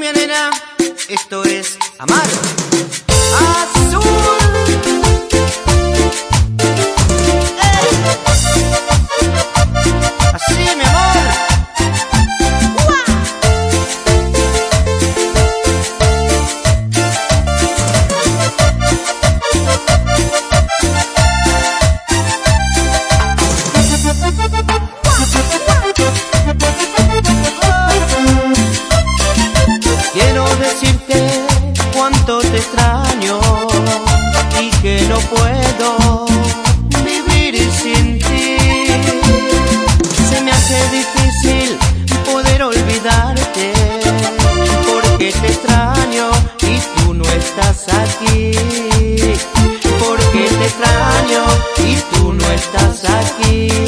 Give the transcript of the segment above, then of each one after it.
cumbia nena, esto es amar. Así puedo vivir sin ti. Se me hace difícil poder olvidarte porque te extraño y tú no estás aquí. Porque te extraño y tú no estás aquí.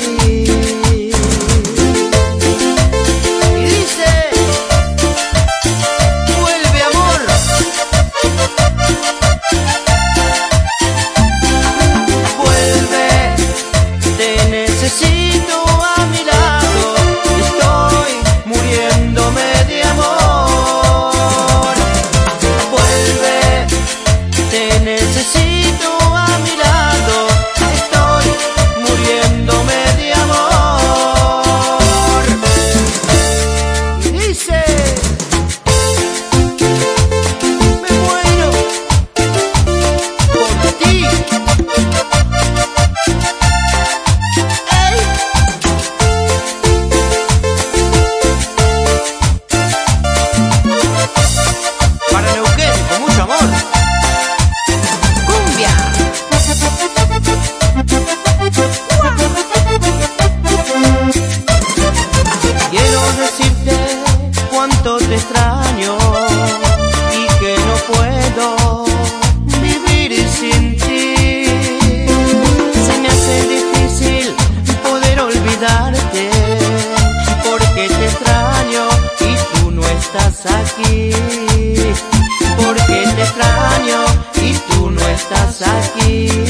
kia.